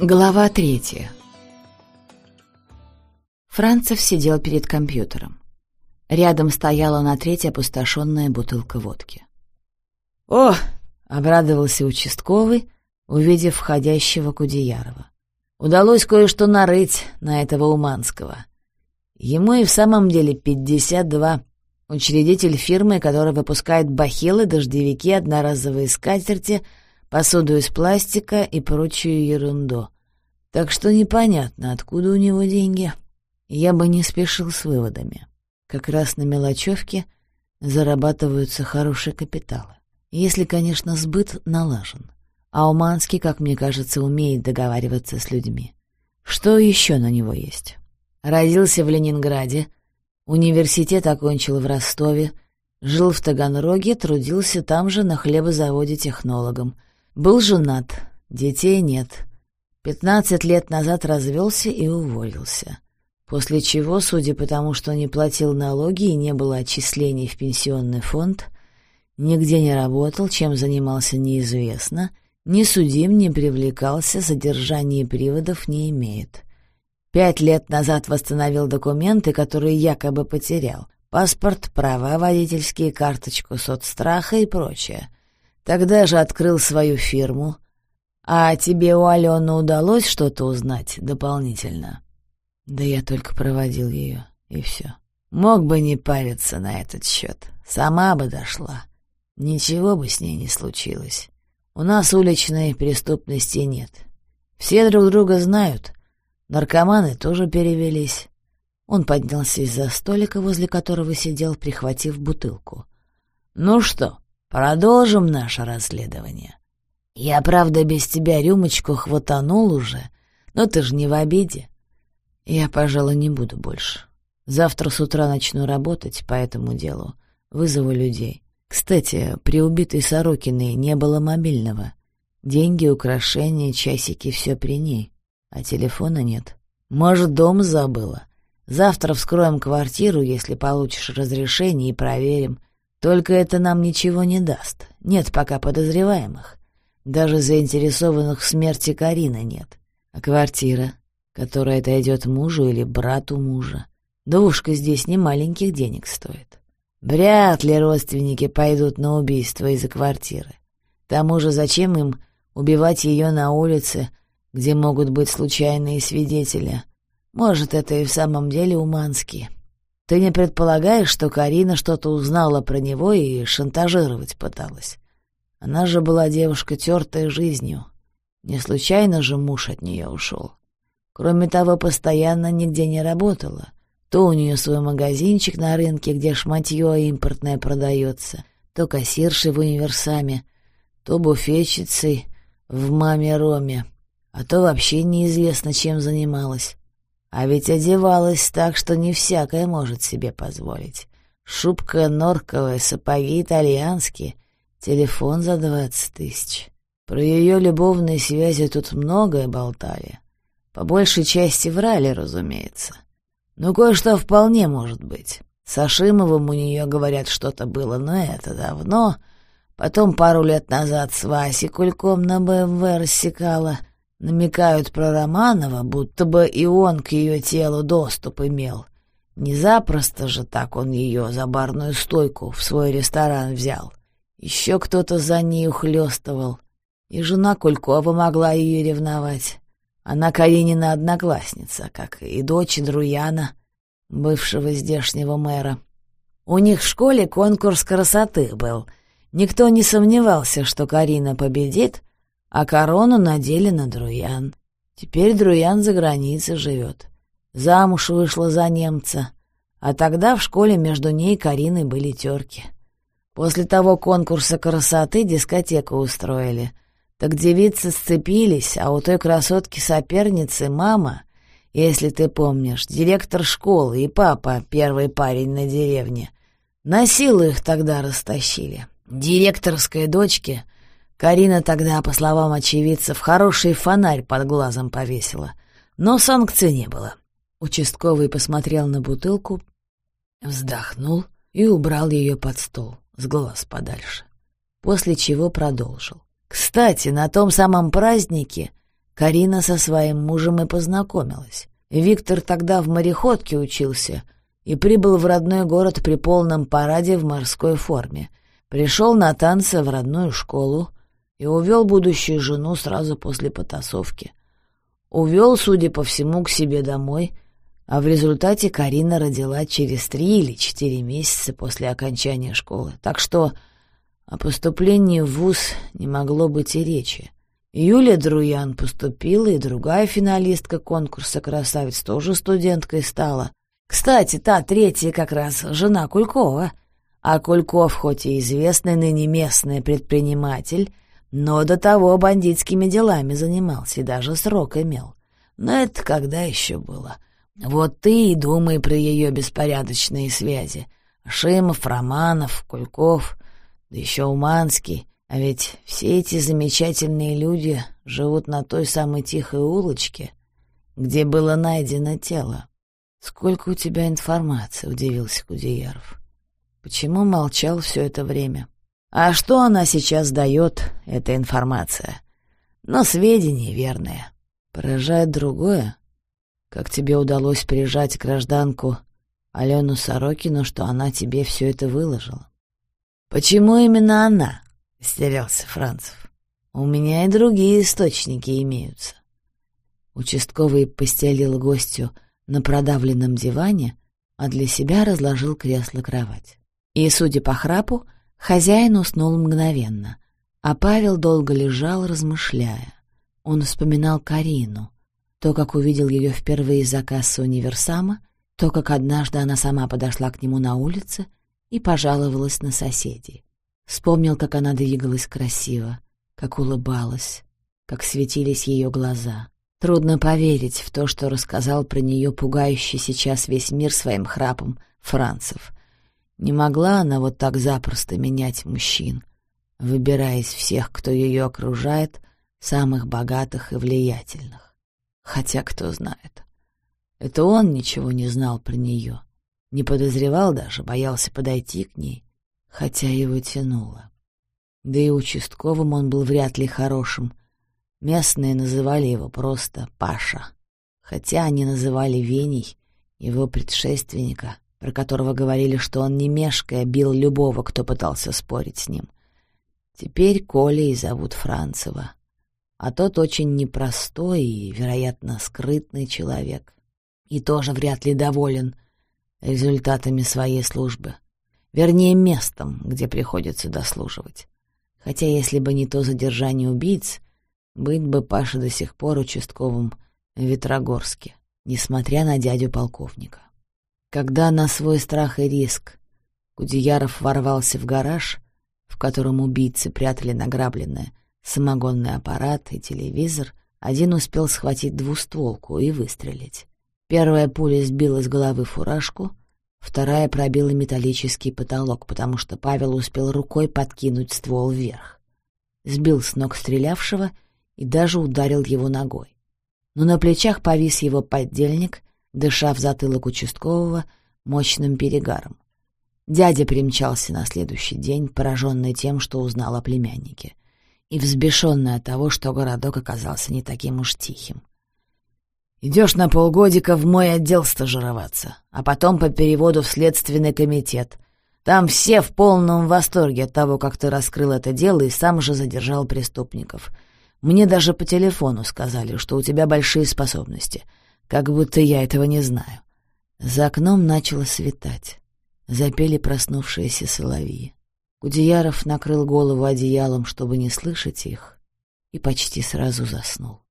Глава третья. Францев сидел перед компьютером. Рядом стояла на треть опустошенная бутылка водки. «О!» — обрадовался участковый, увидев входящего Кудеярова. «Удалось кое-что нарыть на этого Уманского. Ему и в самом деле пятьдесят два. Учредитель фирмы, которая выпускает бахилы, дождевики, одноразовые скатерти — посуду из пластика и прочую ерунду. Так что непонятно, откуда у него деньги. Я бы не спешил с выводами. Как раз на мелочевке зарабатываются хорошие капиталы. Если, конечно, сбыт налажен. А Уманский, как мне кажется, умеет договариваться с людьми. Что еще на него есть? Родился в Ленинграде, университет окончил в Ростове, жил в Таганроге, трудился там же на хлебозаводе технологом — был женат, детей нет. Пятнадцать лет назад развелся и уволился. После чего, судя по тому, что не платил налоги и не было отчислений в пенсионный фонд, нигде не работал, чем занимался неизвестно, ни судим, не привлекался, задержание приводов не имеет. Пять лет назад восстановил документы, которые якобы потерял. Паспорт, права водительские, карточку соцстраха и прочее. Тогда же открыл свою фирму. А тебе у Алены удалось что-то узнать дополнительно? Да я только проводил ее, и все. Мог бы не париться на этот счет. Сама бы дошла. Ничего бы с ней не случилось. У нас уличной преступности нет. Все друг друга знают. Наркоманы тоже перевелись. Он поднялся из-за столика, возле которого сидел, прихватив бутылку. «Ну что, Продолжим наше расследование. Я, правда, без тебя рюмочку хватанул уже, но ты же не в обиде. Я, пожалуй, не буду больше. Завтра с утра начну работать по этому делу. Вызову людей. Кстати, при убитой Сорокиной не было мобильного. Деньги, украшения, часики — все при ней. А телефона нет. Может, дом забыла. Завтра вскроем квартиру, если получишь разрешение, и проверим — только это нам ничего не даст. Нет пока подозреваемых. Даже заинтересованных в смерти Карины нет. А квартира, которая отойдет мужу или брату мужа, двушка здесь не маленьких денег стоит. Вряд ли родственники пойдут на убийство из-за квартиры. К тому же зачем им убивать ее на улице, где могут быть случайные свидетели? Может, это и в самом деле Уманский. Ты не предполагаешь, что Карина что-то узнала про него и шантажировать пыталась? Она же была девушка тертая жизнью. Не случайно же муж от нее ушел. Кроме того, постоянно нигде не работала. То у нее свой магазинчик на рынке, где шматье импортное продается, то кассиршей в универсаме, то буфетчицей в маме Роме, а то вообще неизвестно, чем занималась. А ведь одевалась так, что не всякое может себе позволить. Шубка норковая, сапоги итальянские, телефон за двадцать тысяч. Про ее любовные связи тут многое болтали. По большей части врали, разумеется. Но кое-что вполне может быть. С Ашимовым у нее, говорят, что-то было, но это давно. Потом пару лет назад с Васей Кульком на БМВ рассекала — Намекают про Романова, будто бы и он к ее телу доступ имел. Не запросто же так он ее за барную стойку в свой ресторан взял. Еще кто-то за ней ухлёстывал. И жена Кулькова могла ее ревновать. Она Каренина одноклассница, как и дочь Друяна, бывшего здешнего мэра. У них в школе конкурс красоты был. Никто не сомневался, что Карина победит, а корону надели на Друян. Теперь Друян за границей живет. Замуж вышла за немца, а тогда в школе между ней и Кариной были терки. После того конкурса красоты дискотеку устроили. Так девицы сцепились, а у той красотки-соперницы мама, если ты помнишь, директор школы и папа, первый парень на деревне. На силу их тогда растащили. Директорской дочке Карина тогда, по словам очевидцев, хороший фонарь под глазом повесила, но санкций не было. Участковый посмотрел на бутылку, вздохнул и убрал ее под стол, с глаз подальше, после чего продолжил. «Кстати, на том самом празднике Карина со своим мужем и познакомилась. Виктор тогда в мореходке учился и прибыл в родной город при полном параде в морской форме. Пришел на танцы в родную школу и увел будущую жену сразу после потасовки. Увел, судя по всему, к себе домой, а в результате Карина родила через три или четыре месяца после окончания школы. Так что о поступлении в ВУЗ не могло быть и речи. Юлия Друян поступила, и другая финалистка конкурса «Красавиц» тоже студенткой стала. Кстати, та третья как раз жена Кулькова. А Кульков, хоть и известный ныне местный предприниматель, но до того бандитскими делами занимался и даже срок имел. Но это когда еще было? Вот ты и думай про ее беспорядочные связи. Шимов, Романов, Кульков, да еще Уманский. А ведь все эти замечательные люди живут на той самой тихой улочке, где было найдено тело. «Сколько у тебя информации?» — удивился Кудеяров. «Почему молчал все это время?» «А что она сейчас дает, эта информация?» «Но сведения верные». «Поражает другое. Как тебе удалось прижать гражданку Алену Сорокину, что она тебе все это выложила?» «Почему именно она?» — стерялся Францев. «У меня и другие источники имеются». Участковый постелил гостю на продавленном диване, а для себя разложил кресло-кровать. И, судя по храпу, хозяин уснул мгновенно, а Павел долго лежал, размышляя. Он вспоминал Карину, то, как увидел ее впервые за кассой универсама, то, как однажды она сама подошла к нему на улице и пожаловалась на соседей. Вспомнил, как она двигалась красиво, как улыбалась, как светились ее глаза. Трудно поверить в то, что рассказал про нее пугающий сейчас весь мир своим храпом Францев. Не могла она вот так запросто менять мужчин, выбирая из всех, кто ее окружает, самых богатых и влиятельных. Хотя кто знает. Это он ничего не знал про нее, не подозревал даже, боялся подойти к ней, хотя его тянуло. Да и участковым он был вряд ли хорошим — Местные называли его просто Паша, хотя они называли Веней его предшественника, про которого говорили, что он не мешкая бил любого, кто пытался спорить с ним. Теперь Колей зовут Францева, а тот очень непростой и, вероятно, скрытный человек. И тоже вряд ли доволен результатами своей службы. Вернее, местом, где приходится дослуживать. Хотя если бы не то задержание убийц, быть бы Паша до сих пор участковым в Ветрогорске, несмотря на дядю полковника. Когда на свой страх и риск Кудеяров ворвался в гараж, в котором убийцы прятали награбленное самогонный аппарат и телевизор, один успел схватить двустволку и выстрелить. Первая пуля сбила с головы фуражку, вторая пробила металлический потолок, потому что Павел успел рукой подкинуть ствол вверх. Сбил с ног стрелявшего — и даже ударил его ногой. Но на плечах повис его поддельник, дыша в затылок участкового мощным перегаром. Дядя примчался на следующий день, пораженный тем, что узнал о племяннике, и взбешенный от того, что городок оказался не таким уж тихим. «Идешь на полгодика в мой отдел стажироваться, а потом по переводу в следственный комитет. Там все в полном восторге от того, как ты раскрыл это дело и сам же задержал преступников. Мне даже по телефону сказали, что у тебя большие способности, как будто я этого не знаю. За окном начало светать. Запели проснувшиеся соловьи. Кудеяров накрыл голову одеялом, чтобы не слышать их, и почти сразу заснул.